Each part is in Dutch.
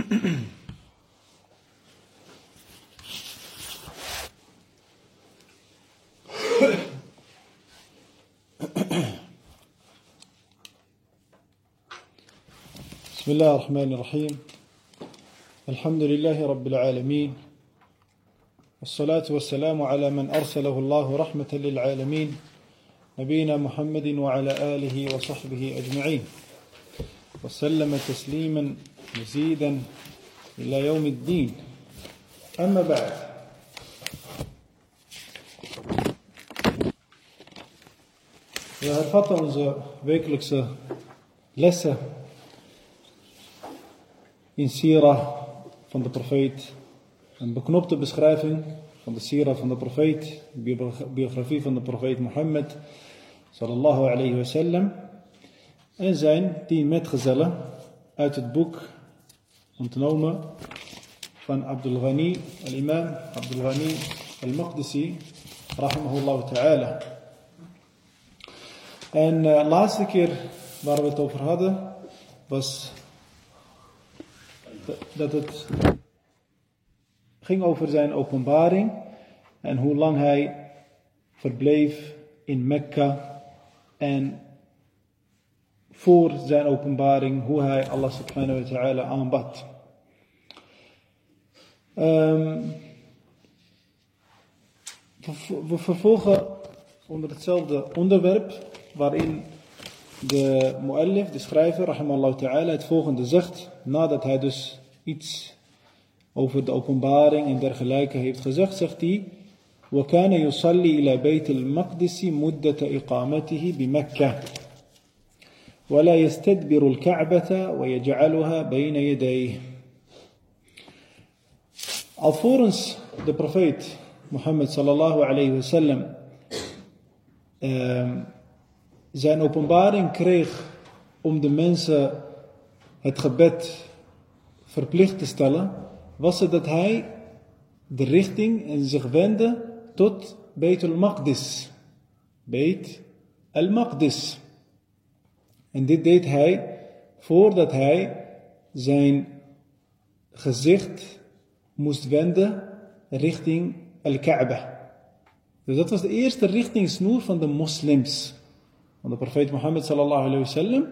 بسم الله الرحمن الرحيم. الحمد لله رب العالمين. والصلاة والسلام على من أرسله الله رحمة للعالمين. نبينا محمد وعلى آله وصحبه أجمعين. وسلم تسليما مزيدا إلى يوم الدين أما بعد We hervatten onze wekelijkse lessen in Sira van de profeet. Een beknopte beschrijving van de Sira van de profeet, biografie van de profeet Mohammed sallallahu alayhi wa sallam. En zijn tien metgezellen uit het boek ontnomen van Abdul Ghani, al-imam Abdul Ghani al-Maqdisi, rahimahullah ta'ala. En de uh, laatste keer waar we het over hadden, was dat het ging over zijn openbaring en hoe lang hij verbleef in Mekka en voor zijn openbaring hoe hij Allah subhanahu wa ta'ala aanbad. Um, we vervolgen onder hetzelfde onderwerp waarin de muallif, de schrijver, rahimallahu ta'ala, het volgende zegt, nadat hij dus iets over de openbaring en dergelijke heeft gezegd, zegt hij, وكان يصلي إلى بيت المقدس مدة إقامته بمكة ولا يستدبر الكعبة ويجعلها بين يديه Alvorens de profeet Mohammed sallallahu alayhi wa sallam uh, zijn openbaring kreeg om de mensen het gebed verplicht te stellen, was het dat hij de richting en zich wendde tot Beit al-Maqdis. Beit al-Maqdis. En dit deed hij voordat hij zijn gezicht moest wenden richting al-Kaaba. Dus dat was de eerste richtingsnoer van de moslims. Want de profeet Mohammed sallallahu alayhi wa sallam,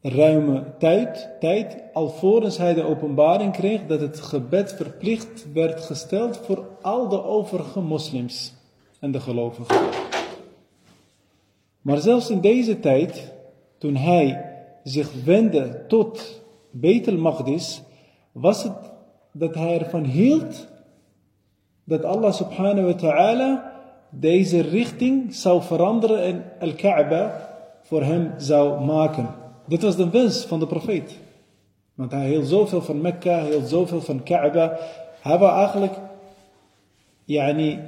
ruime tijd, tijd, alvorens hij de openbaring kreeg dat het gebed verplicht werd gesteld voor al de overige moslims en de gelovigen. Maar zelfs in deze tijd, toen hij zich wendde tot Betel Magdis, was het dat hij ervan hield dat Allah subhanahu wa ta'ala deze richting zou veranderen en Al-Kaaba voor hem zou maken. Dit was de wens van de profeet. Want hij hield zoveel van Mekka, hij hield zoveel van Kaaba. Hij wou eigenlijk yani,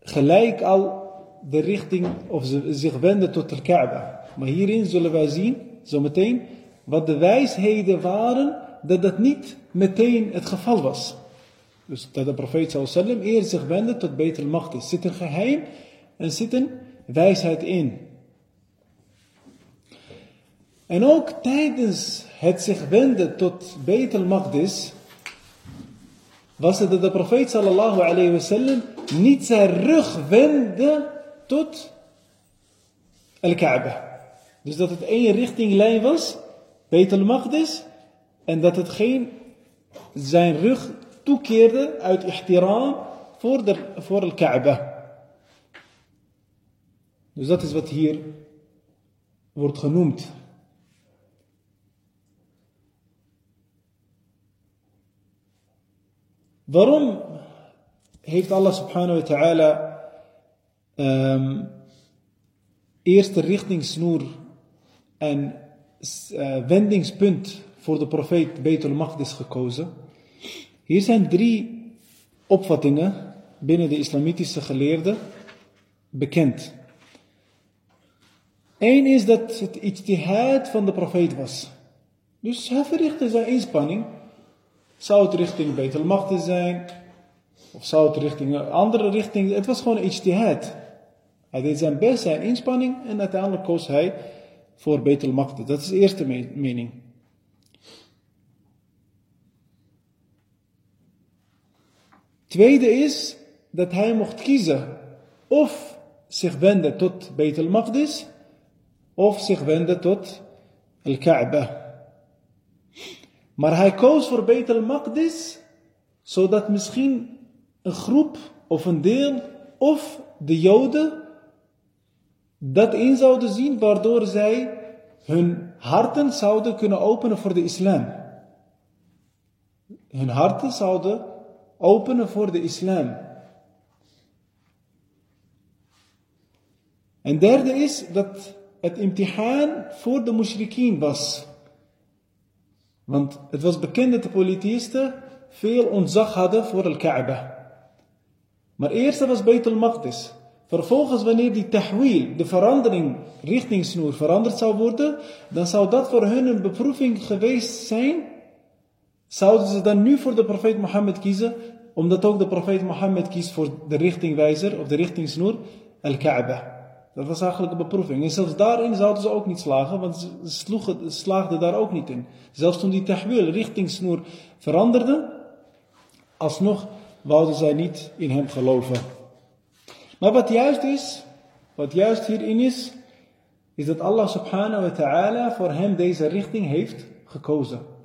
gelijk al de richting of zich wenden tot de Kaaba. Maar hierin zullen wij zien, zometeen, wat de wijsheden waren, dat dat niet meteen het geval was. Dus dat de profeet sallam eerst zich wendde tot Betel Machtis. Zit een geheim en zit een wijsheid in. En ook tijdens het zich wenden tot Betel Maqdis, was het dat de profeet sallallahu alayhi wa sallam niet zijn rug wendde tot Al-Kaaba. Dus dat het één richtinglijn was, Betel en dat het geen zijn rug toekeerde uit ihtiram voor, de, voor Al-Kaaba. Dus dat is wat hier wordt genoemd. Waarom heeft Allah subhanahu wa ta'ala um, eerst de richtingsnoer en uh, wendingspunt voor de profeet Betul Maqdis gekozen? Hier zijn drie opvattingen binnen de islamitische geleerden bekend. Eén is dat het ijtihad van de profeet was. Dus hij verrichtte zijn inspanning zou het richting Betel Machten zijn? Of zou het richting een andere richting? Het was gewoon ijtihad. Hij deed zijn best, zijn inspanning en uiteindelijk koos hij voor Betel Machten. Dat is de eerste mening. Tweede is dat hij mocht kiezen of zich wenden tot Beit al-Maqdis of zich wenden tot al-Kaaba. Maar hij koos voor Beit al-Maqdis zodat misschien een groep of een deel of de Joden dat in zouden zien waardoor zij hun harten zouden kunnen openen voor de islam. Hun harten zouden openen voor de islam. En derde is dat het imtihaan voor de mushrikeen was. Want het was bekend dat de polytheïsten veel ontzag hadden voor de Kaaba. Maar eerst was Beit al-Maqdis. Vervolgens wanneer die tahwil, de verandering richting snoer veranderd zou worden, dan zou dat voor hun een beproeving geweest zijn. Zouden ze dan nu voor de profeet Mohammed kiezen, omdat ook de profeet Mohammed kiest voor de richtingwijzer of de richtingsnoer, al-Kaaba. Dat was eigenlijk een beproeving. En zelfs daarin zouden ze ook niet slagen, want ze sloegen, slaagden daar ook niet in. Zelfs toen die tahwil richtingsnoer veranderde, alsnog wouden zij niet in hem geloven. Maar wat juist is, wat juist hierin is, is dat Allah subhanahu wa ta'ala voor hem deze richting heeft gekozen.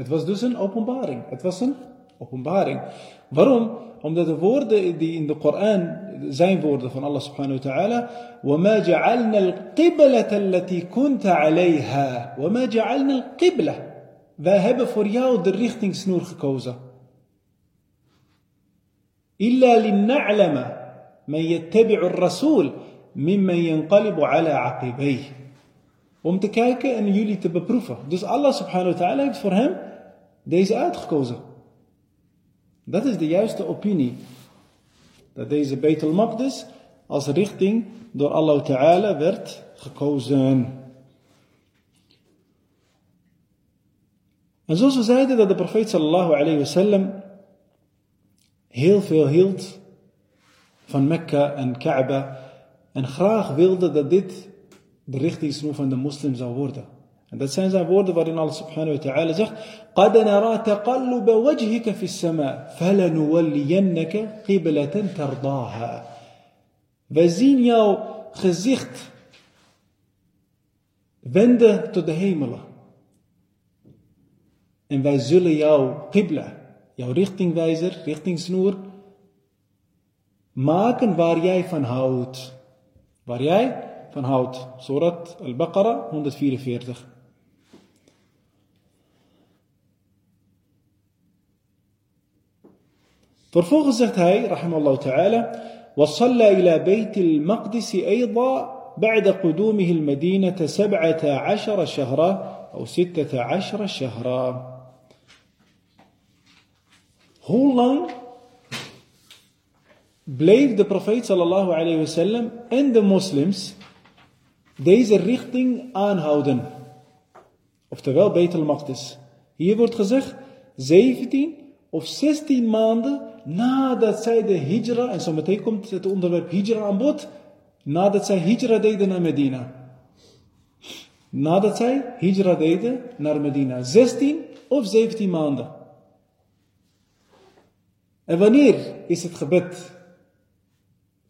Het was dus een openbaring. Het was een openbaring. Waarom? Omdat de woorden die in de Koran zijn woorden van Allah subhanahu wa ta'ala. وَمَا جَعَلْنَا الْقِبْلَةَ الَّتِي كُنْتَ عَلَيْهَا وَمَا جَعَلْنَا الْقِبْلَةَ Wij hebben voor jou de richtingsnoer gekozen. إِلَّا لِنَعْلَمَ من يتبع الرسول ممن ينقلب على عقبيه. Om te kijken en jullie te beproeven. Dus Allah subhanahu wa ta'ala heeft voor hem deze uitgekozen. Dat is de juiste opinie. Dat deze Beit al-Maqdis als richting door Allah ta'ala werd gekozen. En zoals we zeiden dat de profeet sallallahu alayhi wa sallam heel veel hield van Mekka en Kaaba en graag wilde dat dit de richtingsnoer van de moslim zou worden. En dat zijn zijn woorden waarin Allah subhanahu wa ta'ala zegt قَدْ نَرَى تَقَلُّبَ وَجْهِكَ فِي السَّمَاءِ فَلَنُوَلِّيَنَّكَ قِبْلَةً تَرْضَاهَا Wij zien jouw gezicht wenden tot de hemelen. En wij zullen jouw qibla, jouw richtingwijzer, richtingsnoer, maken waar jij van houdt. Waar jij van houdt. Surat al-Baqarah 144. Vervolgens zegt hij, rahimallahu ta'ala, وصلى إلى بيت المقدس أيضا بعد قدومه المدينة سبعة عشر شهرا أو ستة عشر شهرا Hoe lang bleef de profeet sallallahu alayhi wasallam en de moslims deze richting aanhouden. Oftewel Betel Maqdis. Hier wordt gezegd 17 of 16 maanden nadat zij de hijra, en zo meteen komt het onderwerp hijra aan bod, nadat zij hijra deden naar Medina. Nadat zij hijra deden naar Medina. 16 of 17 maanden. En wanneer is het gebed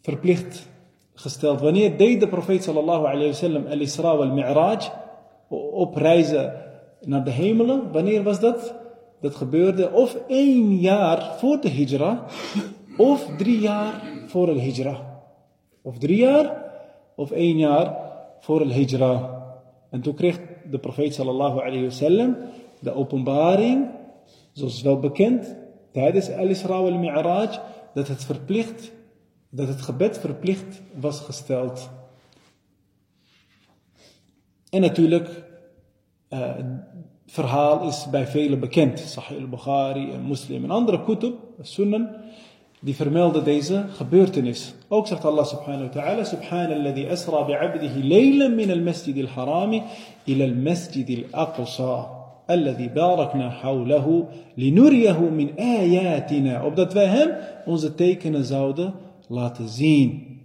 verplicht gesteld. Wanneer deed de profeet sallallahu alayhi wasallam al-Isra wal-Mi'raj op reizen naar de hemelen? Wanneer was dat? Dat gebeurde of één jaar voor de hijra of drie jaar voor de hijra. Of drie jaar of één jaar voor de hijra. En toen kreeg de profeet sallallahu alayhi wasallam de openbaring, zoals wel bekend, tijdens al-Isra wal-Mi'raj, dat het verplicht dat het gebed verplicht was gesteld. En natuurlijk, uh, het verhaal is bij velen bekend. Sahih al-Bukhari en Muslim en andere kutub, sunnen, die vermelden deze gebeurtenis. Ook zegt Allah subhanahu wa ta'ala, Subhanalladhi asra bi'abdihi laylan min al-masjid al-harami ila al-masjid al-aqsa. Alladhi barakna hawlahu linuriyahu min ayatina. Opdat wij hem onze tekenen zouden laten zien.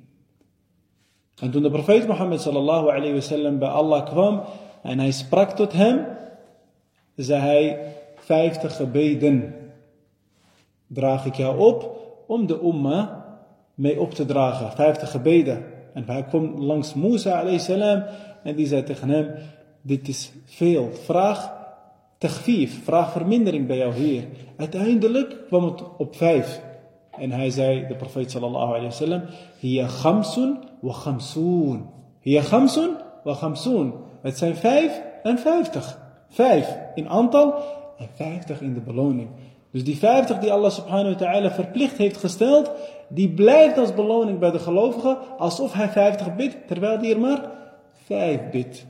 En toen de profeet Mohammed sallallahu alayhi wa sallam bij Allah kwam en hij sprak tot hem, zei hij, vijftig gebeden draag ik jou op om de umma mee op te dragen. 50 gebeden. En hij kwam langs Musa salam en die zei tegen hem, dit is veel. Vraag tegfief, vraag vermindering bij jouw Heer. Uiteindelijk kwam het op vijf. En hij zei, de profeet sallallahu alayhi wa sallam, khamsun wa. Hiya khamsun wa khamsoon. Het zijn vijf en vijftig. Vijf in aantal en vijftig in de beloning. Dus die vijftig die Allah subhanahu wa ta'ala verplicht heeft gesteld, die blijft als beloning bij de gelovigen, alsof hij vijftig bidt, terwijl hij er maar vijf bidt.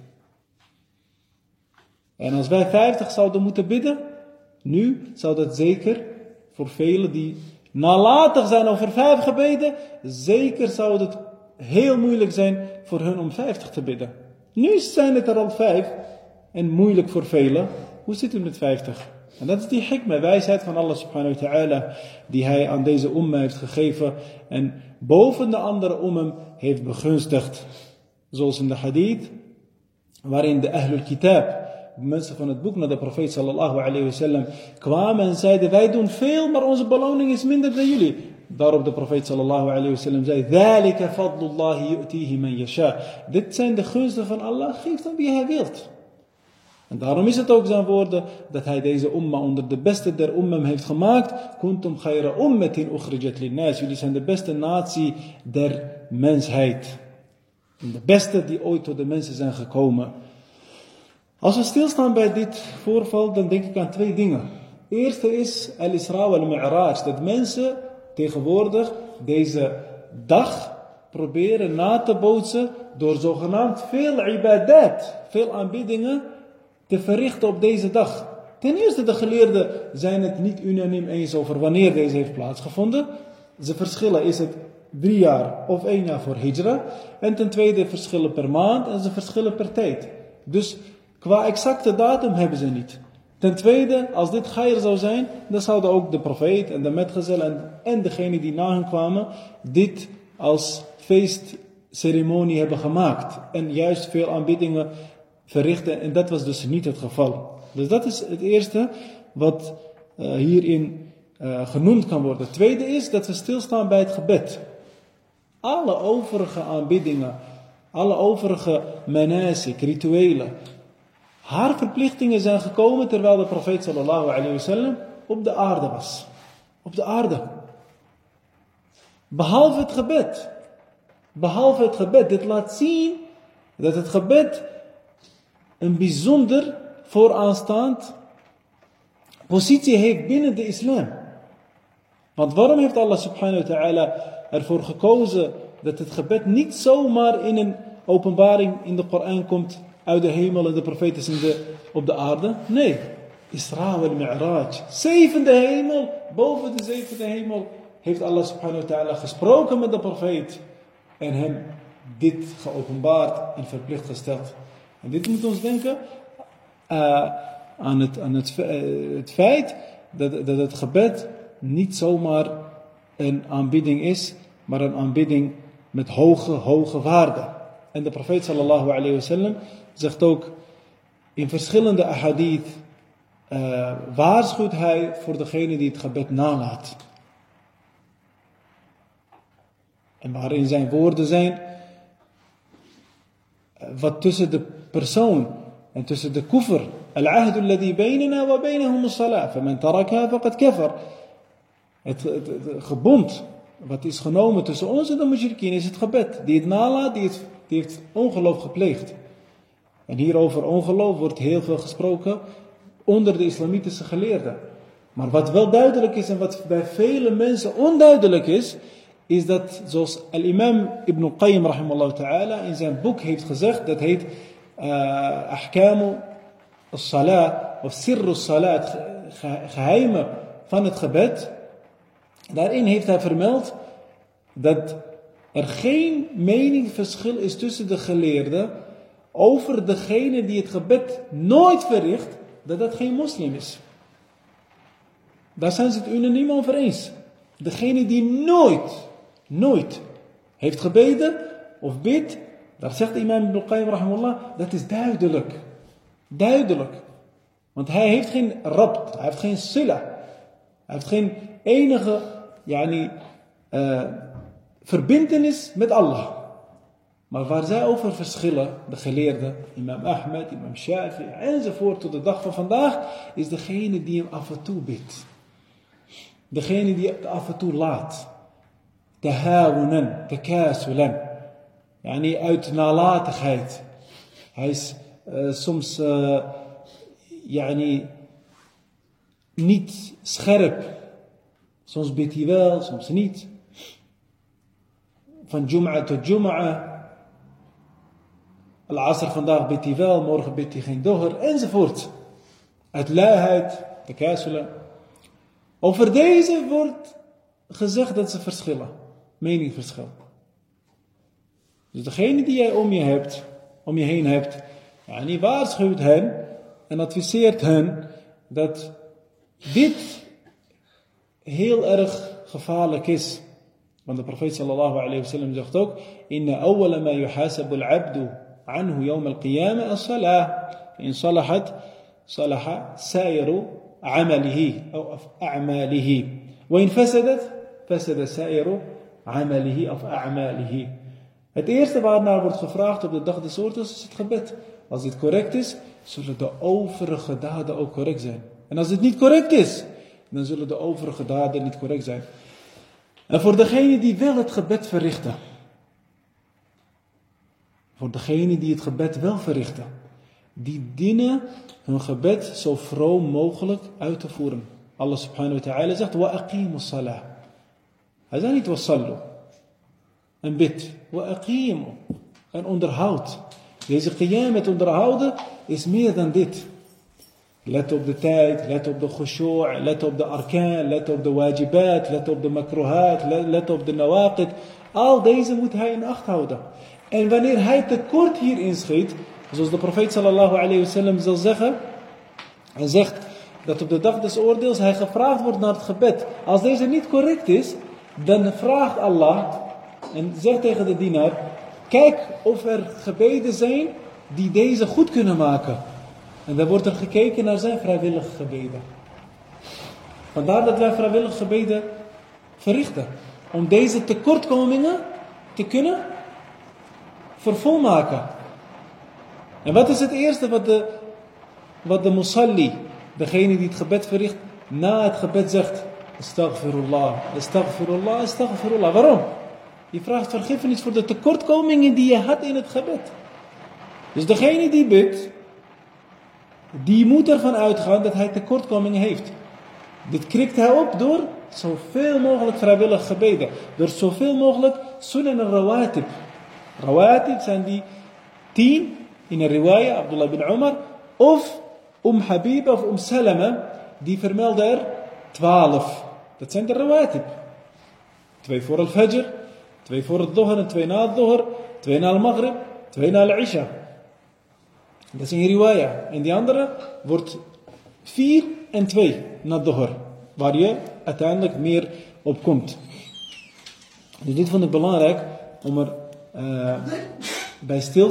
En als wij vijftig zouden moeten bidden, nu zou dat zeker voor velen die nalatig zijn over vijf gebeden, zeker zou het heel moeilijk zijn voor hun om vijftig te bidden. Nu zijn het er al vijf en moeilijk voor velen. Hoe zit het met vijftig? En dat is die hikmah, wijsheid van Allah subhanahu wa ta'ala, die hij aan deze umma heeft gegeven en boven de andere ummah heeft begunstigd. Zoals in de hadith, waarin de Ahlul Kitab, mensen van het boek naar de profeet sallallahu alayhi wasallam kwamen en zeiden, wij doen veel, maar onze beloning is minder dan jullie. Daarop de profeet sallallahu alayhi wasallam zei, ذَلِكَ فَضْلُ اللَّهِ يُؤْتِيهِ مَنْ يَشَاءُ Dit zijn de gunsten van Allah, geeft aan wie hij wilt. En daarom is het ook zijn woorden dat hij deze umma onder de beste der ummam heeft gemaakt. Kuntum khayra ummatin ukhrijat linnas. Jullie zijn de beste natie der mensheid. En de beste die ooit tot de mensen zijn gekomen. Als we stilstaan bij dit voorval, dan denk ik aan twee dingen. Eerste is al-Isra wal-Mi'raj. Dat mensen tegenwoordig deze dag proberen na te bootsen door zogenaamd veel ibadat, veel aanbiedingen te verrichten op deze dag. Ten eerste, de geleerden zijn het niet unaniem eens over wanneer deze heeft plaatsgevonden. Ze verschillen, is het drie jaar of één jaar voor hijra. En ten tweede, verschillen per maand en ze verschillen per tijd. Dus qua exacte datum hebben ze niet. Ten tweede, als dit gair zou zijn, dan zouden ook de profeet en de metgezel en, en degene die na hen kwamen, dit als feestceremonie hebben gemaakt. En juist veel aanbiddingen verrichten. En dat was dus niet het geval. Dus dat is het eerste wat uh, hierin uh, genoemd kan worden. Het tweede is dat we stilstaan bij het gebed. Alle overige aanbiddingen, alle overige manasik, rituelen, haar verplichtingen zijn gekomen terwijl de profeet sallallahu alayhi wasallam op de aarde was. Op de aarde. Behalve het gebed. Behalve het gebed. Dit laat zien dat het gebed een bijzonder vooraanstaand positie heeft binnen de islam. Want waarom heeft Allah subhanahu wa ta'ala ervoor gekozen dat het gebed niet zomaar in een openbaring in de Koran komt uit de hemel en de profeet is in de, op de aarde? Nee, Isra wal Mi'raj. Zevende hemel, boven de zevende hemel heeft Allah subhanahu wa ta'ala gesproken met de profeet en hem dit geopenbaard en verplicht gesteld. En dit moet ons denken uh, aan, het, aan uh, het feit dat, dat het gebed niet zomaar een aanbidding is, maar een aanbidding met hoge, hoge waarde. En de profeet sallallahu alayhi wasallam zegt ook in verschillende ahadith, uh, waarschuwt hij voor degene die het gebed nalaat. En waarin zijn woorden zijn, wat tussen de persoon en tussen de kufr. Al-ahdu alladhi baynana wa baynahum as-salah. Faman taraka faqad kafar. Het, het, het, gebond wat is genomen tussen ons en de mushrikien is het gebed. Die het nalaat, die, die heeft ongeloof gepleegd. En hierover ongeloof wordt heel veel gesproken onder de islamitische geleerden. Maar wat wel duidelijk is en wat bij vele mensen onduidelijk is, is dat zoals al-imam Ibn Qayyim rahimallahu ta'ala in zijn boek heeft gezegd, dat heet Ahkamu al-Salat of Sirru al-Salat, geheimen van het gebed. Daarin heeft hij vermeld dat er geen meningsverschil is tussen de geleerden over degene die het gebed nooit verricht, dat dat geen moslim is. Daar zijn ze het unaniem over eens. Degene die nooit nooit heeft gebeden of bidt, daar zegt imam Ibn Qayyim rahimahullah, dat is duidelijk. Duidelijk. Want hij heeft geen rabt, hij heeft geen sila. Hij heeft geen enige yani, uh, verbindenis met Allah. Maar waar zij over verschillen, de geleerden, imam Ahmed, imam Shafi enzovoort tot de dag van vandaag, is degene die hem af en toe bidt. Degene die het af en toe laat. Tahawunan, takasulan. Yani uit nalatigheid. Hij is uh, soms uh, yani, niet scherp. Soms bidt hij wel, soms niet. Van Jum'a tot Jum'a. Al-Asr vandaag bidt hij wel, morgen bidt hij geen doher, enzovoort. Uit luiheid, de kasula. Over deze wordt gezegd dat ze verschillen. Meningverschil. Dus degene die jij om je hebt, om je heen hebt, die waarschuwt hen en adviseert hen dat dit heel erg gevaarlijk is. Want de profeet sallallahu alayhi wa sallam zegt ook: Inna awwala ma yuhasabu al-abdu anhu yawm al-qiyamah as-salah. In salahat, salaha sairu amalihi, of a'malihi. وإن فسدت فسد سائر عمله of a'malihi. Het eerste waarnaar wordt gevraagd op de dag des oordeels is het gebed. Als dit correct is, zullen de overige daden ook correct zijn. En als dit niet correct is, dan zullen de overige daden niet correct zijn. En voor degene die wel het gebed verrichten. Voor degene die het gebed wel verrichten. Die dienen hun gebed zo vroom mogelijk uit te voeren. Allah subhanahu wa ta'ala zegt, wa aqimu salah. Hij zegt niet wa sallu. En bid. En onderhoud. Deze qiyam met onderhouden is meer dan dit. Let op de tijd, let op de khushu', let op de arkan, let op de wajibat, let op de makruhat, let op de nawaqid. Al deze moet hij in acht houden. En wanneer hij tekort hierin schiet, zoals de profeet sallallahu alayhi wasallam zal zeggen, hij zegt dat op de dag des oordeels hij gevraagd wordt naar het gebed. Als deze niet correct is, dan vraagt Allah en zegt tegen de dienaar, kijk of er gebeden zijn die deze goed kunnen maken. En dan wordt er gekeken naar zijn vrijwillige gebeden. Vandaar dat wij vrijwillige gebeden verrichten. Om deze tekortkomingen te kunnen vervolmaken. En wat is het eerste wat de, wat de musalli, degene die het gebed verricht, na het gebed zegt? Astaghfirullah, astaghfirullah, astaghfirullah. Waarom? Je vraagt vergiffenis voor de tekortkomingen die je had in het gebed. Dus degene die bidt, die moet ervan uitgaan dat hij tekortkomingen heeft. Dit krikt hij op door zoveel mogelijk vrijwillig gebeden. Door zoveel mogelijk sunan en rawatib. Rawatib zijn die tien in een riwaya, Abdullah bin Umar. Of Om Habiba of Om Salama, die vermelden er twaalf. Dat zijn de rawatib. Twee voor het fajr, twee voor het dohr en twee na het dohr, twee na het maghrib, twee na het isha. Dat is een riwaya. En die andere wordt 4 en 2 na dohr. Waar je uiteindelijk meer op komt. Dus dit vond ik belangrijk om er uh, bij stil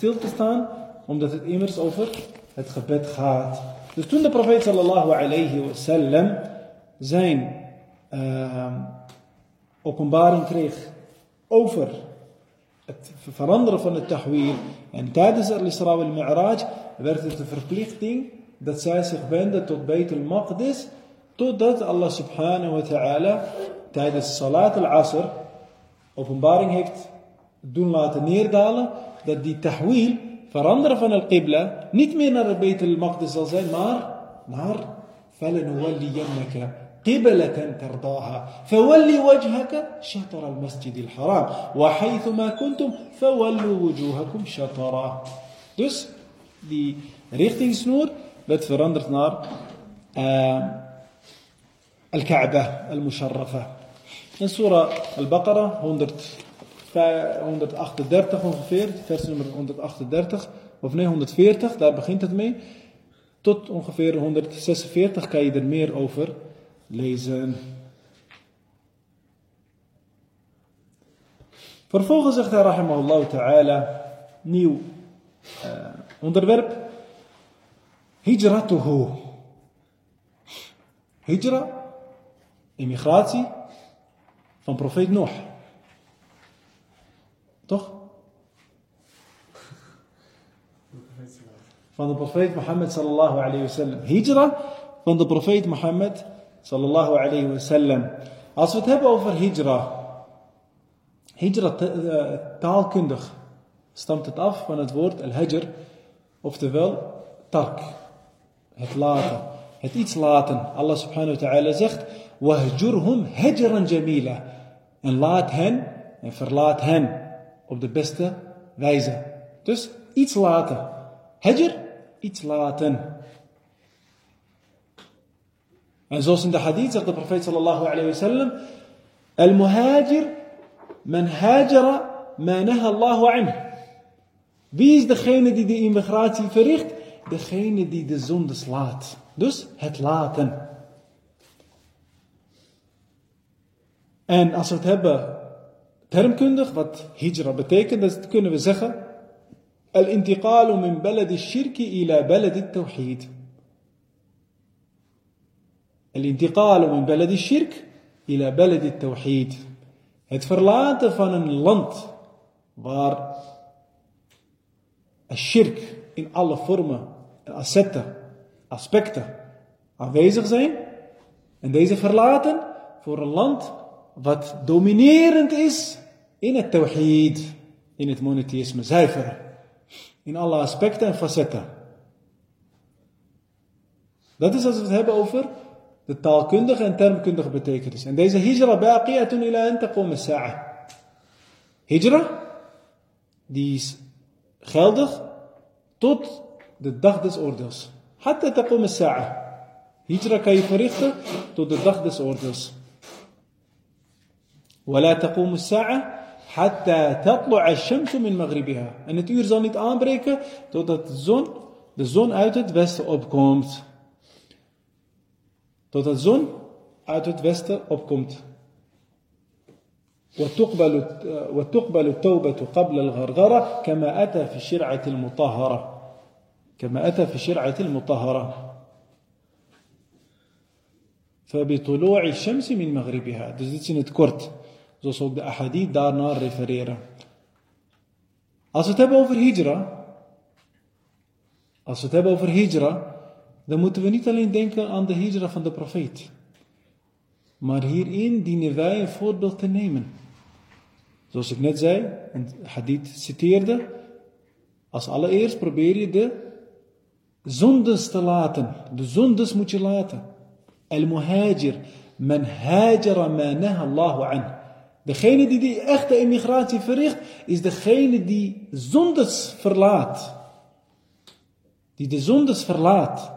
te, staan. Omdat het immers over het gebed gaat. Dus toen de profeet sallallahu alayhi wa sallam zijn uh, openbaring kreeg over het veranderen van het tahwil. En tijdens al-Isra wal-Mi'raj werd het de verplichting dat zij zich wenden tot Beit al-Maqdis. Totdat Allah subhanahu wa ta'ala tijdens Salat al-Asr openbaring heeft doen laten neerdalen. Dat die tahwil, veranderen van al-Qibla, niet meer naar het Beit al-Maqdis zal zijn, maar naar فَلَنُوَلِّيَنَّكَ قبلة ترضاها فولي وجهك شطر المسجد الحرام وحيث ما كنتم فولوا وجوهكم شطرا. دوس دي ريختينغ سنور بيت نار الكعبة المشرفة. من سورة البقرة 138 ungefähr vers nummer 138 of 940 daar begint het mee. 146 kan je er lezen. Vervolgens zegt hij, rahimahullah ta'ala, nieuw uh, onderwerp. Hijratuhu. Hijra, immigratie, van profeet Noach. Toch? Van de profeet Mohammed sallallahu alayhi wa sallam. Hijra van de profeet Mohammed sallallahu alayhi wa sallam. Als we het hebben over hijra. Hijra eh, taalkundig stamt het af van het woord al-hajr. Oftewel tark. Het laten. Het iets laten. Allah subhanahu wa ta'ala zegt. Wahjurhum hajran jamila. En laat hen en verlaat hen op de beste wijze. Dus iets laten. Hajr, iets laten. En zoals in de hadith zegt de profeet sallallahu alayhi wa sallam. Al-muhajir man hajara ma Allahu anhu. Wie is degene die de immigratie verricht? Degene die de zonde slaat. Dus het laten. En als we het hebben termkundig, wat hijra betekent, dan kunnen we zeggen. Al-intiqalu min balad shirki ila balad tawhid. Al-intiqalu min balad shirk ila balad tawhid. Het verlaten van een land waar shirk in alle vormen en aspecten, aanwezig zijn. En deze verlaten voor een land wat dominerend is in het tawhid, in het monotheïsme, zuiver. In alle aspecten en facetten. Dat is als we het hebben over de taalkundige en termkundige betekenis. En deze hijra baqiyatun ila an taqum as-sa'a. Hijra, die is geldig tot de dag des oordeels. Hatta taqum as-sa'a. Hijra kan je verrichten tot de dag des oordeels. ولا تقوم الساعة حتى تطلع الشمس من مغربها. En het uur zal niet aanbreken totdat de zon, de zon uit het westen opkomt. Totdat zon uit het westen opkomt. وتقبل وتقبل التوبة قبل الغرغرة كما أتى في الشرعة المطهرة كما أتى في الشرعة المطهرة فبطلوع الشمس من مغربها dus dit is in het kort zoals ook de ahadith daarnaar refereren als we het hebben over hijra als we het hebben over hijra dan moeten we niet alleen denken aan de hijra van de profeet maar hierin dienen wij een voorbeeld te nemen zoals ik net zei en hadith citeerde als allereerst probeer je de zondes te laten. De zondes moet je laten. Al-muhajir. Men hajara ma Allahu an. Degene die die echte immigratie verricht, is degene die zondes verlaat. Die de zondes verlaat.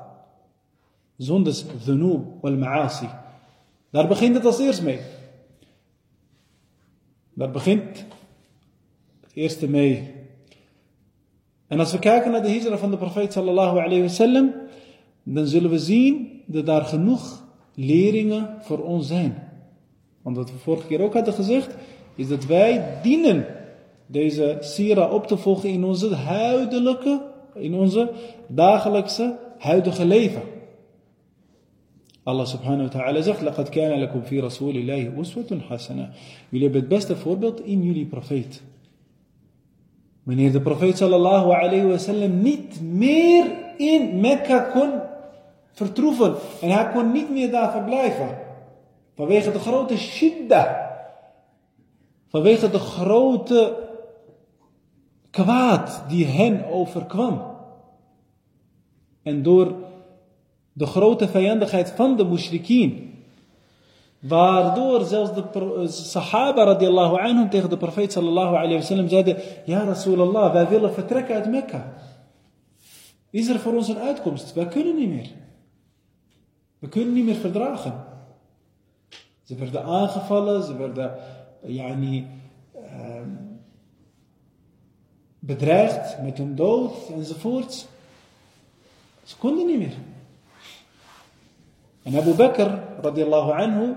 Zondes, dhunub wal ma'asi. Daar begint het als eerst mee. Daar begint het eerste mee. En als we kijken naar de hijra van de profeet sallallahu alayhi wasallam, dan zullen we zien dat daar genoeg leringen voor ons zijn. Want wat we vorige keer ook hadden gezegd, is dat wij dienen deze sira op te volgen in onze huidelijke, in onze dagelijkse huidige leven. Allah subhanahu wa ta'ala zegt: Laqad kana lakum fi rasulillahi uswatun hasana. Jullie hebben het beste voorbeeld in jullie profeet. Wanneer de profeet sallallahu alayhi wa sallam niet meer in Mekka kon vertroeven. En hij kon niet meer daar verblijven. Vanwege de grote shidda. Vanwege de grote kwaad die hen overkwam. En door de grote vijandigheid van de mushrikien. Waardoor zelfs de eh, sahaba radiallahu anhum tegen de profeet sallallahu alayhi wa sallam zeiden, ja Rasulallah, wij willen vertrekken uit Mekka. Is er voor ons een uitkomst? Wij kunnen niet meer. We kunnen niet meer verdragen. Ze werden aangevallen, ze werden yani, uh, bedreigd met hun dood enzovoort. Ze konden niet meer. En Abu Bakr radiallahu anhu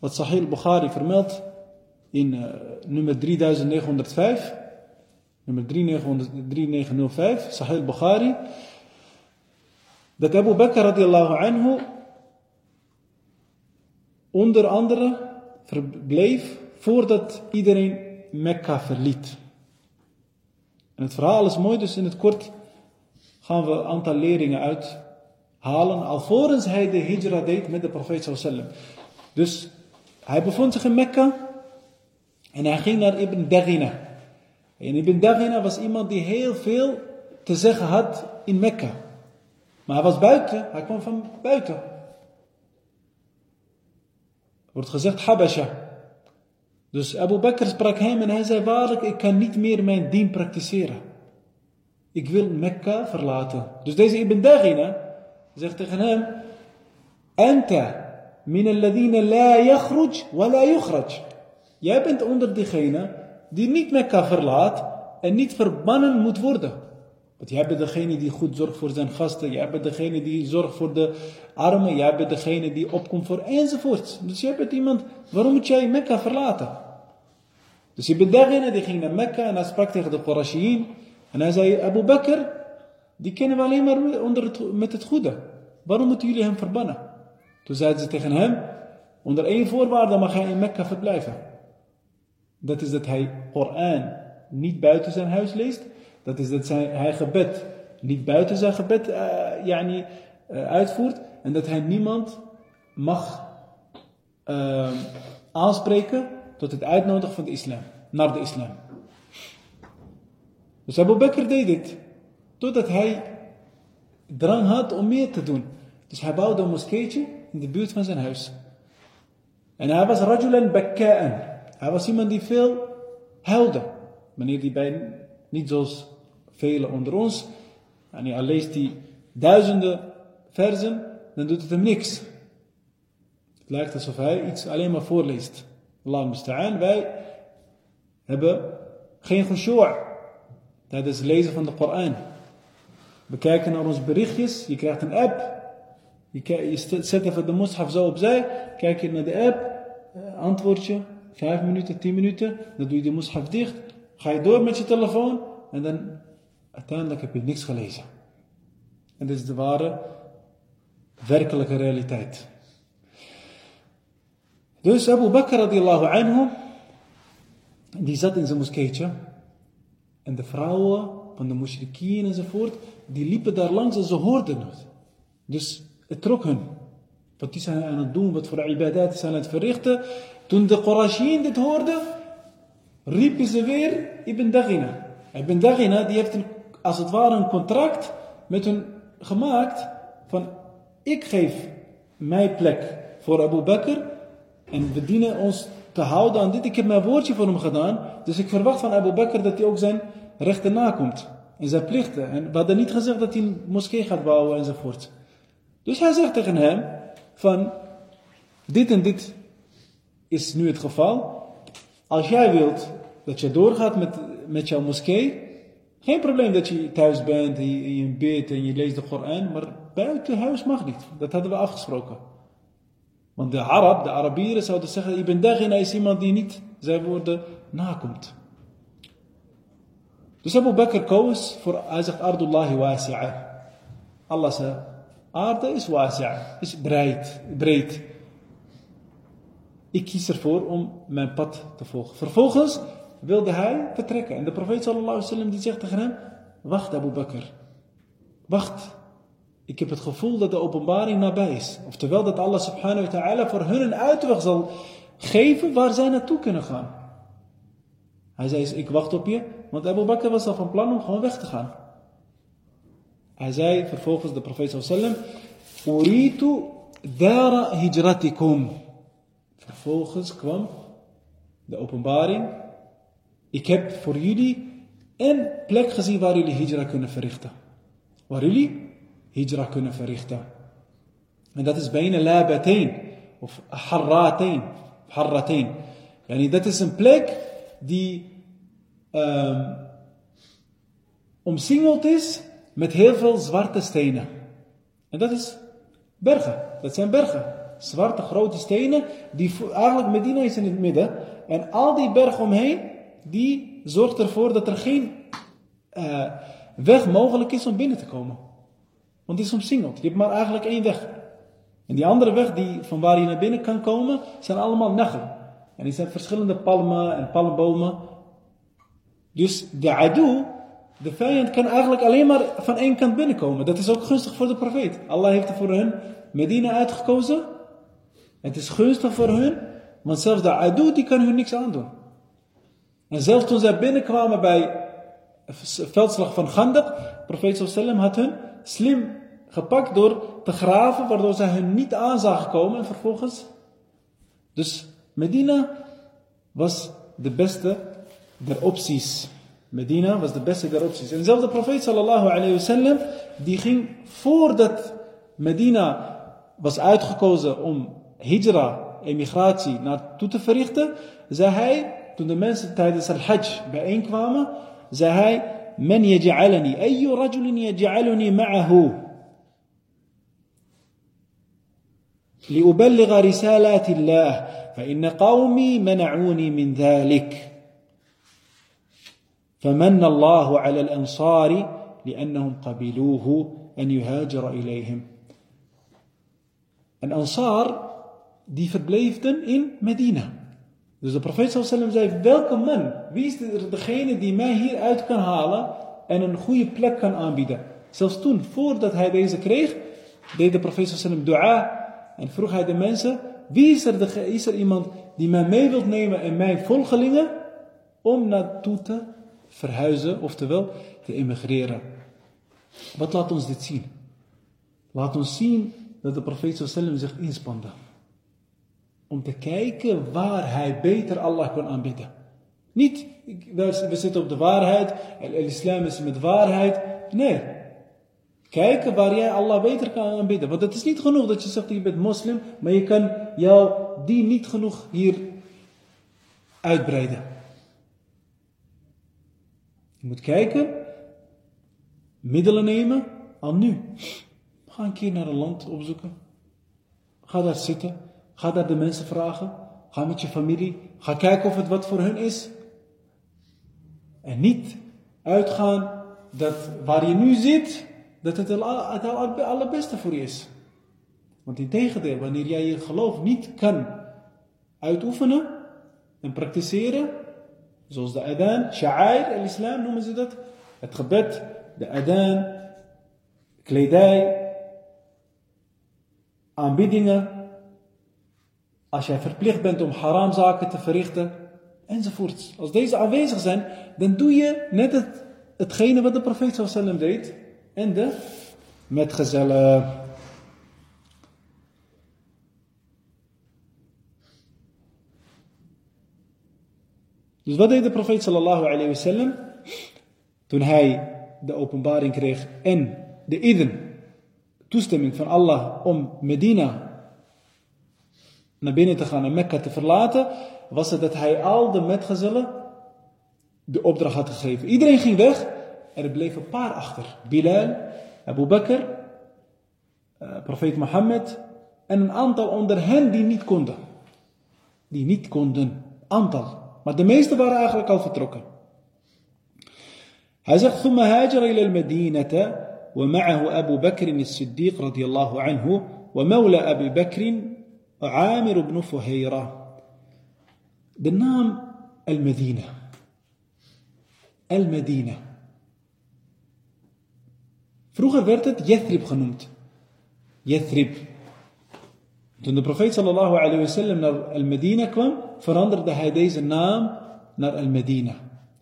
wat Sahih al-Bukhari vermeldt in uh, nummer 3905, nummer 3905, Sahih al-Bukhari, dat Abu Bakr radiallahu anhu onder andere verbleef voordat iedereen Mekka verliet. En het verhaal is mooi, dus in het kort gaan we een aantal leringen uithalen. Alvorens hij de hijra deed met de profeet sallam. Dus hij bevond zich in Mekka en hij ging naar Ibn Daghina. En Ibn Daghina was iemand die heel veel te zeggen had in Mekka. Maar hij was buiten, hij kwam van buiten. Wordt gezegd Habasha. Dus Abu Bakr sprak hem en hij zei waarlijk, ik kan niet meer mijn dien praktiseren. Ik wil Mekka verlaten. Dus deze Ibn Daghina zegt tegen hem, Anta min alladhina la yakhruj wa la yukhraj. Jij bent onder degene die niet Mekka verlaat en niet verbannen moet worden. Want jij bent degene die goed zorgt voor zijn gasten. Jij bent degene die zorgt voor de armen. Jij bent degene die opkomt voor enzovoort. Dus jij bent iemand, waarom moet jij Mekka verlaten? Dus je bent degene die ging naar Mekka en hij sprak tegen de Qurashiyin. En hij zei, Abu Bakr, die kennen we alleen maar onder met het goede. Waarom moeten jullie hem verbannen? Toen zeiden ze tegen hem, onder één voorwaarde mag hij in Mekka verblijven. Dat is dat hij Koran niet buiten zijn huis leest. Dat is dat hij gebed niet buiten zijn gebed uh, yani, uh, uitvoert. En dat hij niemand mag uh, aanspreken tot het uitnodigen van de islam. Naar de islam. Dus Abu Bakr deed dit. Totdat hij drang had om meer te doen. Dus hij bouwde een moskeetje in de buurt van zijn huis. En hij was rajulan bakka'an. Hij was iemand die veel huilde. Wanneer hij bij, niet zoals velen onder ons, en hij leest die duizenden versen, dan doet het hem niks. Het lijkt alsof hij iets alleen maar voorleest. Allah musta'an, wij hebben geen khushu' tijdens het lezen van de Koran. We kijken naar onze berichtjes, je krijgt een app. Je, je zet even de mushaf zo opzij, kijk je naar de app, eh, antwoord je, vijf minuten, tien minuten, dan doe je de mushaf dicht, ga je door met je telefoon en dan uiteindelijk heb je niks gelezen. En dit is de ware, werkelijke realiteit. Dus Abu Bakr radiallahu anhu, die zat in zijn moskeetje. En de vrouwen van de mushrikien enzovoort, die liepen daar langs en ze hoorden het. Dus het trok hun. Wat die zijn aan het doen, wat voor ibadat zijn aan het verrichten. Toen de Qurashin dit hoorden, riepen ze weer Ibn Daghina. Ibn Daghina die heeft een, als het ware een contract met hun gemaakt van ik geef mijn plek voor Abu Bakr en we dienen ons te houden aan dit. Ik heb mijn woordje voor hem gedaan, dus ik verwacht van Abu Bakr dat hij ook zijn rechten nakomt en zijn plichten. En we hadden niet gezegd dat hij een moskee gaat bouwen enzovoort. Dus hij zegt tegen hem van dit en dit is nu het geval. Als jij wilt dat je doorgaat met, met jouw moskee, geen probleem dat je thuis bent en je, je bidt en je leest de Koran, maar buiten huis mag niet. Dat hadden we afgesproken. Want de Arab, de Arabieren zouden zeggen, Ibn Dagina is iemand die niet zijn woorden nakomt. Dus Abu Bakr koos voor, hij zegt, Ardullahi wasi'a. Allah's aarde is wasi'a, is breed. breed. Ik kies ervoor om mijn pad te volgen. Vervolgens wilde hij vertrekken. En de profeet sallallahu alaihi wasallam die zegt tegen hem, wacht Abu Bakr. Wacht. Ik heb het gevoel dat de openbaring nabij is. Oftewel dat Allah subhanahu wa ta'ala voor hun een uitweg zal geven waar zij naartoe kunnen gaan. Hij zei, ik wacht op je. Want Abu Bakr was al van plan om gewoon weg te gaan. Hij zei vervolgens de profeet wasallam, Uritu dara hijratikum. Vervolgens kwam de openbaring. Ik heb voor jullie een plek gezien waar jullie hijra kunnen verrichten. Waar jullie hijra kunnen verrichten. En dat is bijna labateen. Of harrateen. Harrateen. Yani dat is een plek die um, omsingeld is met heel veel zwarte stenen. En dat is bergen. Dat zijn bergen. Zwarte grote stenen, die eigenlijk Medina is in het midden. En al die bergen omheen, die zorgt ervoor dat er geen uh, weg mogelijk is om binnen te komen. Want die is omsingeld. Je hebt maar eigenlijk één weg. En die andere weg, die, van waar je naar binnen kan komen, zijn allemaal nagel. En die zijn verschillende palmen en palmbomen. Dus de adu, de vijand, kan eigenlijk alleen maar van één kant binnenkomen. Dat is ook gunstig voor de profeet. Allah heeft voor hun Medina uitgekozen. Het is gunstig voor hun, want zelfs de adu die kan hun niks aandoen. En zelfs toen zij binnenkwamen bij veldslag van Ghandak, profeet sallam had hun slim gepakt door te graven, waardoor zij hun niet aan zagen komen. En vervolgens, dus Medina was de beste der opties. Medina was de beste der opties. En zelfs de profeet sallallahu alayhi wasallam, die ging voordat Medina was uitgekozen om hijra, emigratie, naartoe te verrichten, zei hij, toen de mensen tijdens al-hajj bijeenkwamen, zei hij, men yaj'alani, ayyu rajulin yaj'aluni ma'ahu. لأبلغ رسالات الله فإن قومي منعوني من ذلك فمن الله على الأنصار لأنهم قبلوه أن يهاجر إليهم Ansar, die verbleefden in Medina. Dus de profeet sallam zei, welke man, wie is degene die mij hier uit kan halen en een goede plek kan aanbieden? Zelfs toen, voordat hij deze kreeg, deed de profeet sallam dua en vroeg hij de mensen, wie is er, de, is er iemand die mij mee wilt nemen en mijn volgelingen om naartoe te verhuizen, oftewel te emigreren. Wat laat ons dit zien? Laat ons zien dat de profeet sallam zich inspande. Om te kijken waar hij beter Allah kon aanbidden. Niet, we zitten op de waarheid, el-islam is met waarheid. Nee, kijken waar jij Allah beter kan aanbidden. Want het is niet genoeg dat je zegt je bent moslim, maar je kan jouw dien niet genoeg hier uitbreiden. Je moet kijken, middelen nemen, al nu. Ga een keer naar een land opzoeken. Ga daar zitten. Ga daar de mensen vragen. Ga met je familie. Ga kijken of het wat voor hun is. En niet uitgaan dat waar je nu zit, dat het het allerbeste voor je is. Want in tegendeel, wanneer jij je geloof niet kan uitoefenen en praktiseren, zoals de adaan, sha'air, al-islam noemen ze dat, het gebed, de adaan, kledij, aanbiedingen, als jij verplicht bent om haramzaken te verrichten, enzovoort. Als deze aanwezig zijn, dan doe je net het, hetgene wat de profeet sallam deed en de metgezellen. Dus wat deed de profeet sallallahu alayhi wasallam toen hij de openbaring kreeg en de idem toestemming van Allah om Medina naar binnen te gaan en Mekka te verlaten, was het dat hij al de metgezellen de opdracht had gegeven. Iedereen ging weg en er bleef een paar achter. Bilal, Abu Bakr, uh, profeet Mohammed en een aantal onder hen die niet konden. Die niet konden. Aantal. Maar de meeste waren eigenlijk al vertrokken. Hij zegt, ثم هاجر إلى المدينة ومعه أبو بكر الصديق رضي الله عنه ومولى أبي بكر عامر بن فهيرة De naam Al-Medina. Al-Medina. Vroeger werd het Yathrib genoemd. Yathrib. Toen de profeet sallallahu alayhi wa sallam naar Al-Medina kwam, veranderde hij deze naam naar Al-Medina.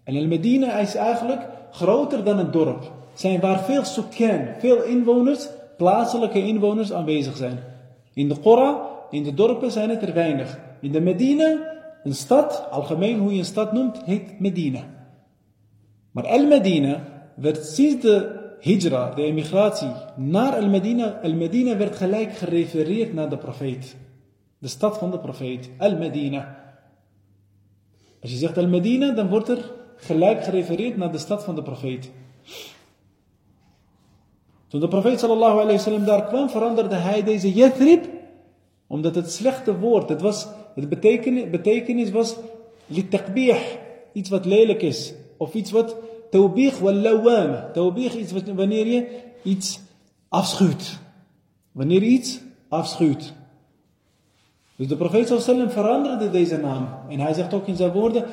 En Al-Medina is eigenlijk groter dan een dorp zijn waar veel sukkan, veel inwoners, plaatselijke inwoners aanwezig zijn. In de Qura, in de dorpen zijn het er weinig. In de Medina, een stad, algemeen hoe je een stad noemt, heet Medina. Maar Al-Medina werd sinds de hijra, de emigratie, naar Al-Medina, Al-Medina werd gelijk gerefereerd naar de profeet. De stad van de profeet, Al-Medina. Als je zegt Al-Medina, dan wordt er gelijk gerefereerd naar de stad van de profeet. Toen de profeet sallallahu alayhi wasallam daar kwam, veranderde hij deze Yathrib, omdat het slechte woord, het was, het betekenis, was litakbih, iets wat lelijk is, of iets wat tawbih wal lawama. Tawbih is wanneer je iets afschuwt. Wanneer je iets afschuwt. Dus de profeet sallam veranderde deze naam. En hij zegt ook in zijn woorden,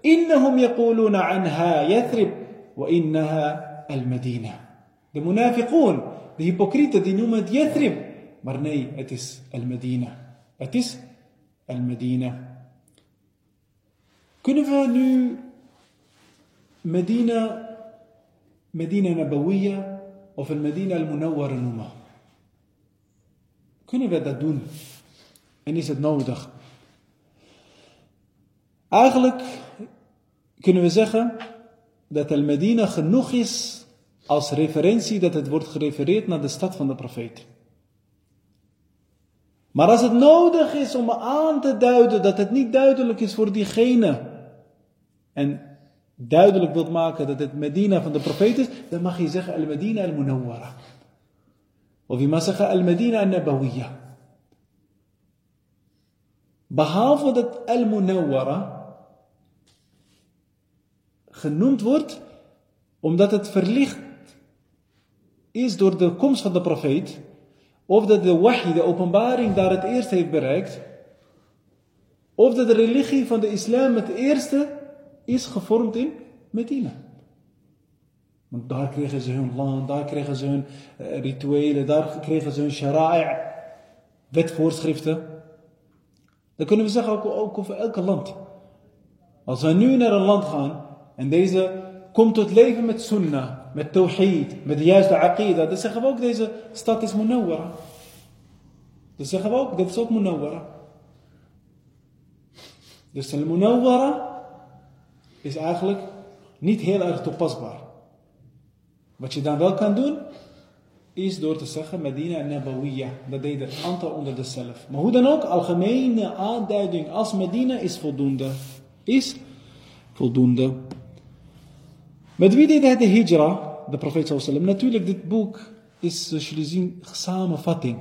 Innahum yaquluna anha Yathrib wa innaha al-Medina. De munafiqoon, de hypocrieten, die noemen het Yathrib. Maar nee, het is al-Medina. Het is al-Medina. Kunnen we nu Medina, Medina Nabawiya of een Medina al-Munawwara noemen? Kunnen we dat doen? En is het nodig? Eigenlijk kunnen we zeggen dat al-Medina genoeg is als referentie dat het wordt gerefereerd naar de stad van de profeet. Maar als het nodig is om aan te duiden dat het niet duidelijk is voor diegene en duidelijk wilt maken dat het Medina van de profeet is, dan mag je zeggen al-Medina al-Munawwara. Of je mag zeggen al-Medina al-Nabawiyya. Behalve dat al-Munawwara genoemd wordt omdat het verlicht is door de komst van de profeet, of dat de wahi, de openbaring, daar het eerst heeft bereikt, of dat de religie van de islam het eerste is gevormd in Medina. Want daar kregen ze hun land, daar kregen ze hun uh, rituelen, daar kregen ze hun shara'i, wetvoorschriften. Dat kunnen we zeggen ook, over elke land. Als we nu naar een land gaan en deze komt tot leven met sunnah, met tawhid, met de juiste aqida, dan zeggen we ook deze stad is munawwara. Dan zeggen we ook, dat is ook munawwara. Dus de munawwara is eigenlijk niet heel erg toepasbaar. Wat je dan wel kan doen, is door te zeggen Medina en. Dat deed het aantal onder de zelf. Maar hoe dan ook, algemene aanduiding als Medina is voldoende. Is voldoende. Met wie deed hij de hijra? De profeet sallam. Natuurlijk, dit boek is, zoals jullie zien, samenvatting.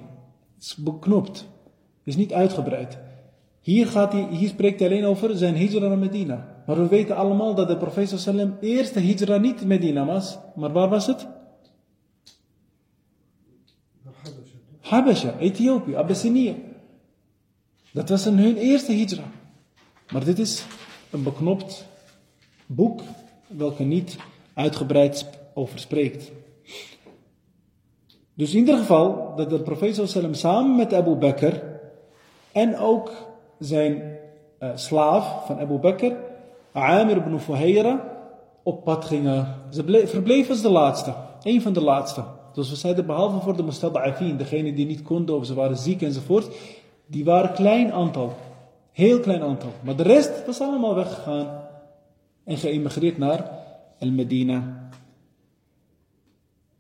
Het is beknopt. Het is niet uitgebreid. Hier, gaat hij, hier spreekt hij alleen over zijn hijra naar Medina. Maar we weten allemaal dat de profeet sallam eerste hijra niet Medina was. Maar waar was het? Habasha, Ethiopië, Abyssinia. Dat was hun eerste hijra. Maar dit is een beknopt boek, welke niet uitgebreid over spreekt. Dus in ieder geval dat de profeet sallam samen met Abu Bakr en ook zijn uh, slaaf van Abu Bakr, Amir ibn Fuhayra, op pad gingen. Ze verbleven als de laatste, een van de laatste. Dus we zeiden, behalve voor de mustada'afin, degene die niet konden of ze waren ziek enzovoort, die waren klein aantal. Heel klein aantal. Maar de rest was allemaal weggegaan en geëmigreerd naar El-Medina.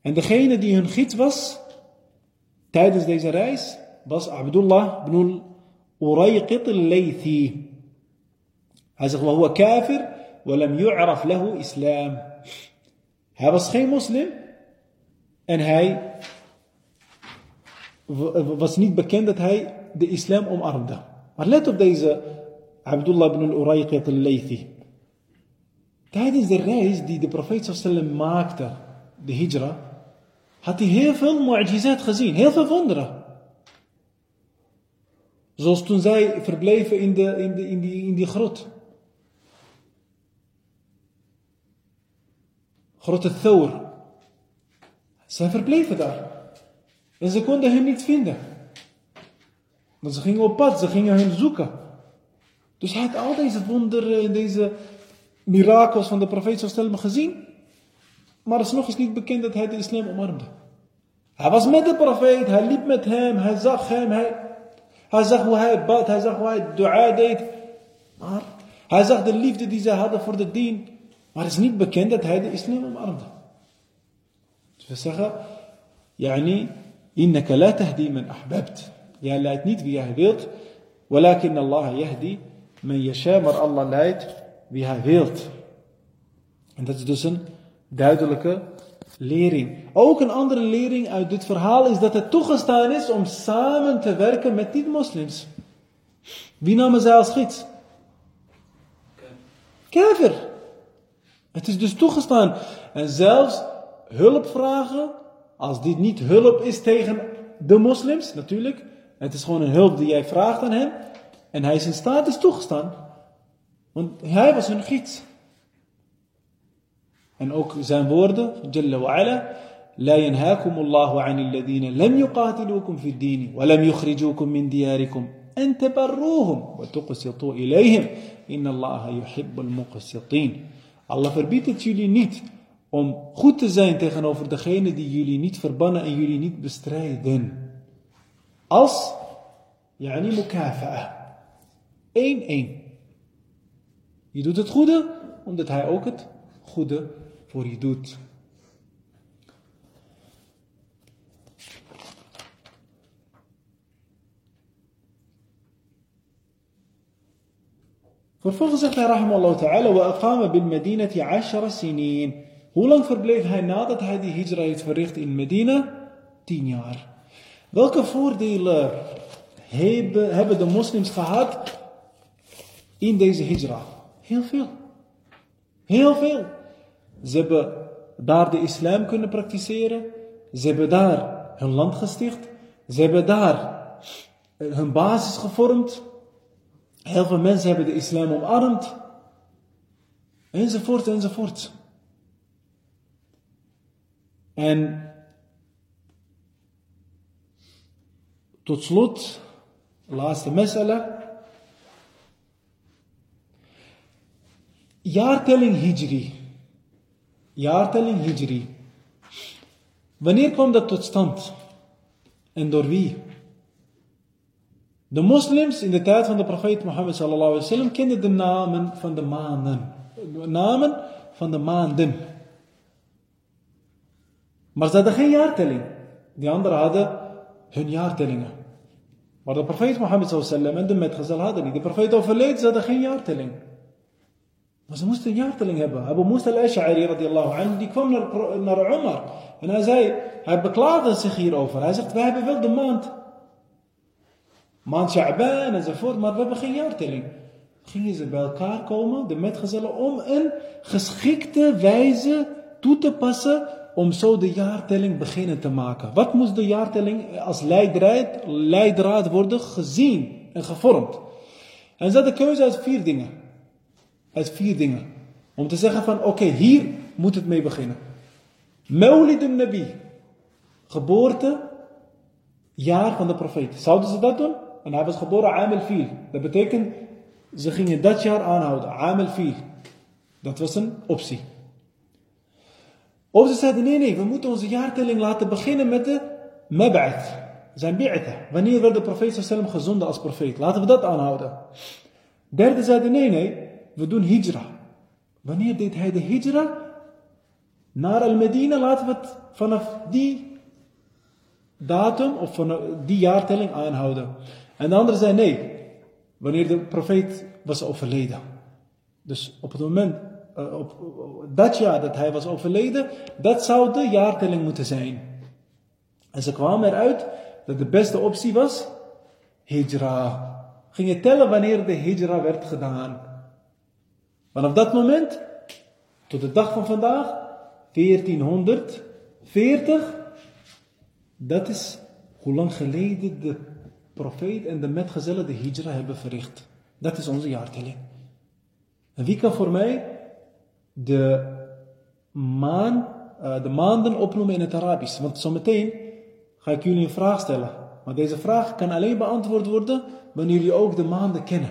En degene die hun gids was tijdens deze reis was Abdullah ibn Urayqit al-Laythi. Zegt, وهو كافر ولم يعرف له. Hij was geen moslim en hij was niet bekend dat hij de islam omarmde. Maar let op deze Abdullah ibn al-Urayqit al-Laythi. Tijdens de reis die de profeet sallam maakte, de hijra, had hij heel veel mu'jizat gezien, heel veel wonderen. Zoals toen zij verbleven in, de, in, de, in, die, in die grot. Grote Thor. Zij verbleven daar. En ze konden hem niet vinden. Want ze gingen op pad, ze gingen hem zoeken. Dus hij had al deze wonderen, deze mirakels van de profeet sallam gezien. Maar is nog eens niet bekend dat hij de islam omarmde. Hij was met de profeet, hij liep met hem, hij zag hem, hij, hij zag hoe hij bad, hij zag hoe hij dua deed. Maar hij zag de liefde die ze hadden voor de dien. Maar het is niet bekend dat hij de islam omarmde. Dus we zeggen, yani, innaka la tahdi man ahbabt. Jij leidt niet wie jij wilt, walakin Allah yahdi man yasha, maar Allah leidt wie hij wilt. En dat is dus een duidelijke lering. Ook een andere lering uit dit verhaal is dat het toegestaan is om samen te werken met niet-moslims. Wie namen zij als gids? Kafir. Het is dus toegestaan. En zelfs hulp vragen, als dit niet hulp is tegen de moslims, natuurlijk. Het is gewoon een hulp die jij vraagt aan hen. En hij is in staat is toegestaan. Want hij was hun gids. En ook zijn woorden, Jalla wa ala, لا ينهاكم الله عن الذين لم يقاتلوكم في الدين ولم يخرجوكم من دياركم أن تبروهم وتقسطوا إليهم إن الله يحب المقسطين Allah verbiedt het jullie niet om goed te zijn tegenover degene die jullie niet verbannen en jullie niet bestrijden. Als, yani mukafa'a. 1-1. Je doet het goede, omdat hij ook het goede voor je doet. Vervolgens zegt hij, rahimallahu ta'ala, wa aqama bil medinati ashara sinin. Hoe lang verbleef hij nadat hij die hijra heeft verricht in Medina? Tien jaar. Welke voordelen hebben, hebben de moslims gehad in deze hijra? Heel veel. Heel veel. Ze hebben daar de islam kunnen praktiseren. Ze hebben daar hun land gesticht. Ze hebben daar hun basis gevormd. Heel veel mensen hebben de islam omarmd. Enzovoort, enzovoort. En tot slot, laatste mesala. Jaartelling Hijri. Jaartelling Hijri. Wanneer kwam dat tot stand? En door wie? De moslims in de tijd van de profeet Mohammed sallallahu alaihi wasallam kenden de namen van de maanden. De namen van de maanden. Maar ze hadden geen jaartelling. Die anderen hadden hun jaartellingen. Maar de profeet Mohammed sallallahu alaihi wasallam en de metgezel hadden niet. De profeet overleed, ze hadden geen jaartelling. Maar ze moesten een jaartelling hebben. Abu Musa al-Ash'ari anhu, die kwam naar, naar Umar. En hij zei, hij beklaagde zich hierover. Hij zegt, wij hebben wel de maand maand Sha'ban enzovoort, maar we hebben geen jaartelling. Gingen ze bij elkaar komen, de metgezellen, om een geschikte wijze toe te passen om zo de jaartelling beginnen te maken. Wat moest de jaartelling als leidraad, leidraad worden gezien en gevormd? En ze hadden keuze uit vier dingen. Uit vier dingen. Om te zeggen van, oké, hier moet het mee beginnen. Mawlid nabi Geboorte, jaar van de profeet. Zouden ze dat doen? En hij was geboren Amel Fil. Dat betekent, ze gingen dat jaar aanhouden. Amel Fil. Dat was een optie. Of ze zeiden, nee, nee, we moeten onze jaartelling laten beginnen met de Mab'at. Zijn bi'ta. Wanneer werd de profeet sallam gezonden als profeet? Laten we dat aanhouden. Derde zeiden, nee, nee, we doen hijra. Wanneer deed hij de hijra? Naar Al-Medina laten we het vanaf die datum of van die jaartelling aanhouden. En de andere zei nee, wanneer de profeet was overleden. Dus op het moment, uh, op, dat jaar dat hij was overleden, dat zou de jaartelling moeten zijn. En ze kwamen eruit dat de beste optie was hijra. Gingen tellen wanneer de hijra werd gedaan. Vanaf dat moment tot de dag van vandaag, 1440, dat is hoe lang geleden de profeet en de metgezellen de hijra hebben verricht. Dat is onze jaartelling. En wie kan voor mij de, maan, uh, de maanden opnoemen in het Arabisch? Want zometeen ga ik jullie een vraag stellen. Maar deze vraag kan alleen beantwoord worden wanneer jullie ook de maanden kennen.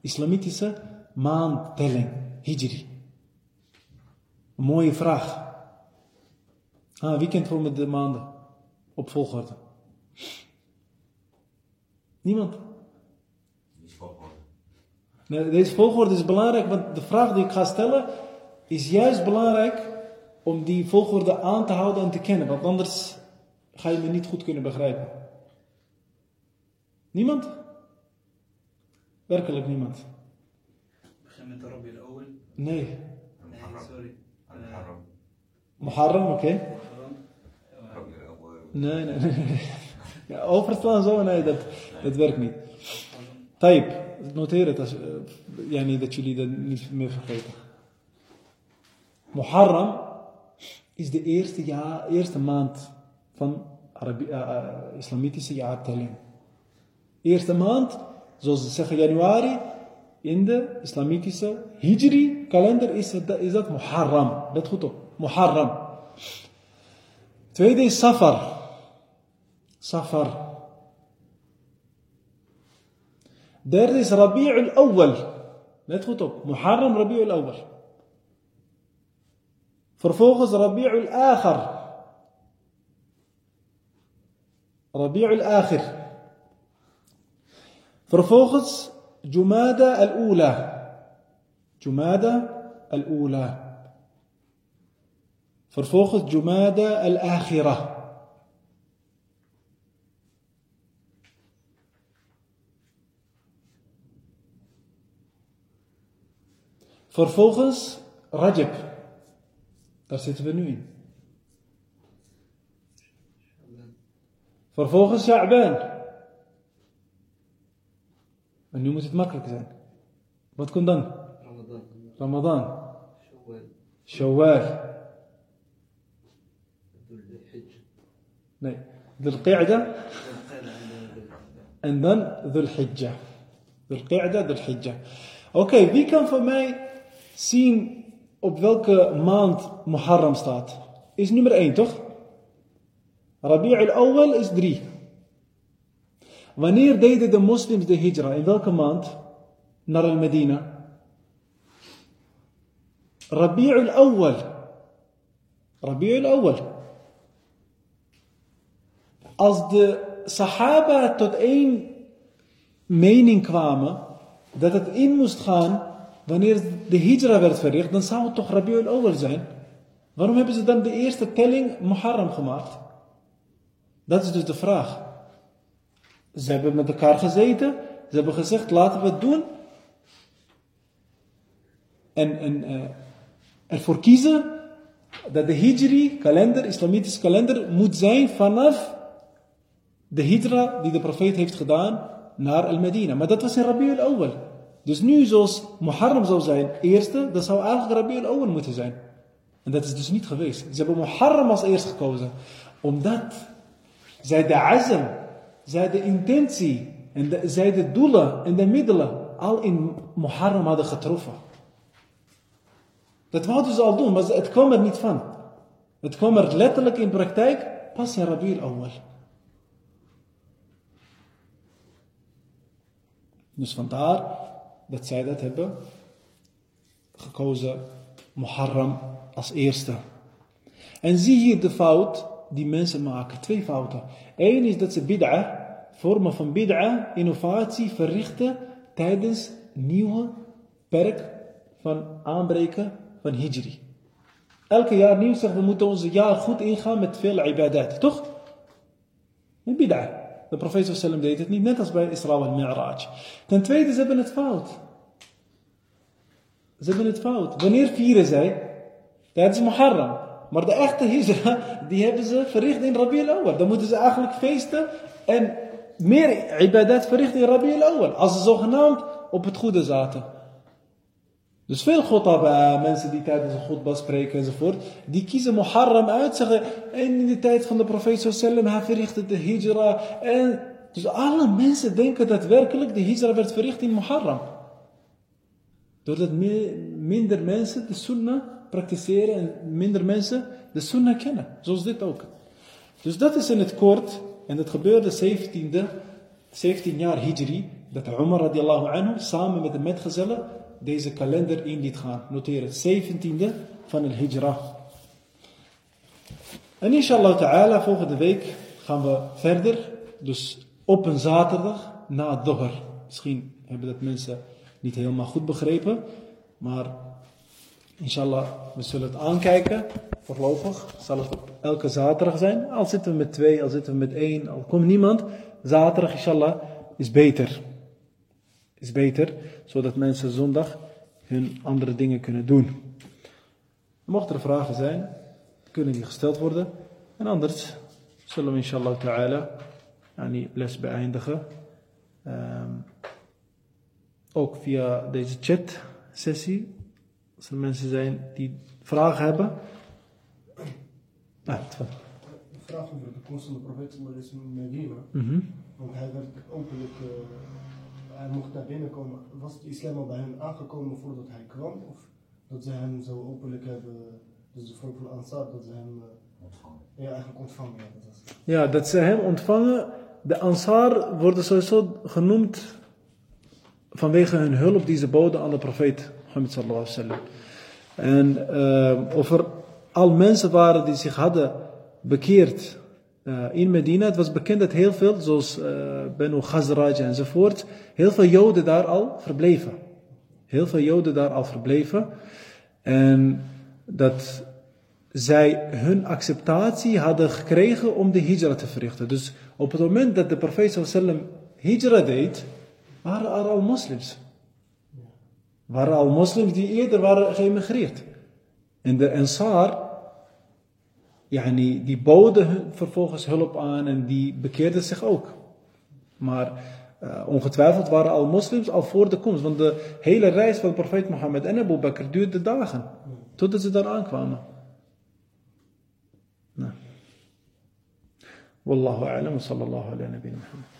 Islamitische maandtelling, hijri. Een mooie vraag. Ah, wie kent voor me de maanden op volgorde? Niemand? Deze volgorde. Nee, deze volgorde is belangrijk, want de vraag die ik ga stellen is juist belangrijk om die volgorde aan te houden en te kennen, want anders ga je me niet goed kunnen begrijpen. Niemand? Werkelijk niemand. Begin met de Rabi al Nee. Nee, sorry. Muharram, oké. Nee, nee, nee. Ja, overslaan zo, nee, dat, dat werkt niet. Taib, noteer het als, ja, niet dat jullie dat niet meer vergeten. Muharram is de eerste, jaar, eerste maand van Arabi, uh, islamitische jaartelling. Eerste maand Zoals ze zeggen januari, in de islamitische Hijri kalender is, het, is dat Muharram. Let goed op, Muharram. Tweede is Safar. Safar. Derde is Rabi'ul Awwal. Let goed op, Muharram Rabi'ul Awwal. Vervolgens Rabi'ul Akhir. Rabi'ul Akhir. Vervolgens Jumada al-Ula. Jumada al-Ula. Vervolgens Vervolgens Rajab. Daar zitten we nu in. Vervolgens Sha'ban. En nu moet het makkelijk zijn. Wat komt dan? Ramadan. Ramadan. Shawwal. Nee. Dhul Qa'da. En dan Dhul Hijjah. Dhul Qa'da, Dhul Hijjah. Oké, wie kan voor mij zien op welke maand Muharram staat? Is nummer 1, toch? Rabi' al-Awwal is 3. Wanneer deden de moslims de hijra? In welke maand? Naar al-Medina. Rabi' al-Awwal. Rabi' al-Awwal. Als de Sahaba tot één mening kwamen dat het in moest gaan wanneer de hijra werd verricht, dan zou het toch Rabi'ul Awwal zijn. Waarom hebben ze dan de eerste telling Muharram gemaakt? Dat is dus de vraag. Ze hebben met elkaar gezeten, ze hebben gezegd laten we het doen. En, eh, ervoor kiezen dat de Hijri kalender, islamitische kalender, moet zijn vanaf de hijra die de profeet heeft gedaan naar Al-Medina. Maar dat was in Rabi'ul Awwal. Dus nu zoals Muharram zou zijn, eerste, dat zou eigenlijk Rabi'ul Awwal moeten zijn. En dat is dus niet geweest. Ze hebben Muharram als eerste gekozen. Omdat zij de azm, zij de intentie, en zij de doelen en de middelen al in Muharram hadden getroffen. Dat wouden ze al doen, maar het kwam er niet van. Het kwam er letterlijk in praktijk pas in Rabi'ul Awwal. Dus vandaar dat zij dat hebben gekozen, Muharram als eerste. En zie hier de fout die mensen maken. Twee fouten. Eén is dat ze bid'a, vormen van bid'a, innovatie verrichten tijdens nieuwe perk van aanbreken van hijri. Elke jaar nieuw zeggen we moeten onze jaar goed ingaan met veel ibadat, toch? Een bid'a. De profeet sallam deed het niet, net als bij Isra en Mi'raj. Ten tweede, ze hebben het fout. Ze hebben het fout. Wanneer vieren zij? Tijdens Muharram. Maar de echte hijra, die hebben ze verricht in Rabi al-Awwal. Dan moeten ze eigenlijk feesten en meer ibadat verrichten in Rabi al-Awwal. Als ze zogenaamd op het goede zaten. Dus veel khutaba, mensen die tijdens een khutbah spreken enzovoort, die kiezen Muharram uit, zeggen, en in de tijd van de profeet sallam, hij verrichtte de hijra. En dus alle mensen denken dat werkelijk de hijra werd verricht in Muharram. Doordat minder mensen de sunnah praktiseren en minder mensen de sunnah kennen. Zoals dit ook. Dus dat is in het kort, en dat gebeurde 17e, 17 jaar hijri, dat Umar radiallahu anhu samen met de metgezellen deze kalender in liet gaan. Noteer het, 17e van de hijra. En inshallah ta'ala, volgende week gaan we verder. Dus op een zaterdag na het doher. Misschien hebben dat mensen niet helemaal goed begrepen. Maar inshallah, we zullen het aankijken. Voorlopig zal het op elke zaterdag zijn. Al zitten we met twee, al zitten we met één, al komt niemand. Zaterdag inshallah is beter. Is beter, zodat mensen zondag hun andere dingen kunnen doen. Mochten er vragen zijn, kunnen die gesteld worden. En anders zullen we inshallah ta'ala yani les beëindigen. Ehm, ook via deze chat sessie. Als er mensen zijn die vragen hebben. Ah, tfadal. Een vraag over de komst van de profeet in Medina. Mhm. Want hij werd openlijk eh, hij mocht naar binnen komen. Was de islam al bij hen aangekomen voordat hij kwam? Of dat ze hem zo openlijk hebben, dus de volk van Ansar, dat ze hem eh, ja, eigenlijk ontvangen? Ja, dat was het. Ja, dat ze hem ontvangen. De Ansar worden sowieso genoemd vanwege hun hulp die ze boden aan de profeet Mohammed sallallahu alaihi wasallam. En eh, of er al mensen waren die zich hadden bekeerd eh, in Medina. Het was bekend dat heel veel, zoals eh Benu Khazraj enzovoort, heel veel Joden daar al verbleven. Heel veel Joden daar al verbleven. En dat zij hun acceptatie hadden gekregen om de hijra te verrichten. Dus op het moment dat de profeet wasallam hijra deed, waren er al moslims. Waren al moslims die eerder waren geëmigreerd. En de Ansar, yani, die boden vervolgens hulp aan en die bekeerden zich ook. Maar eh, ongetwijfeld waren al moslims al voor de komst. Want de hele reis van profeet Mohammed en Abu Bakr duurde dagen. Totdat ze daar aankwamen. Nou. Wallahu a'lam wa sallallahu ala nabiyina Muhammad.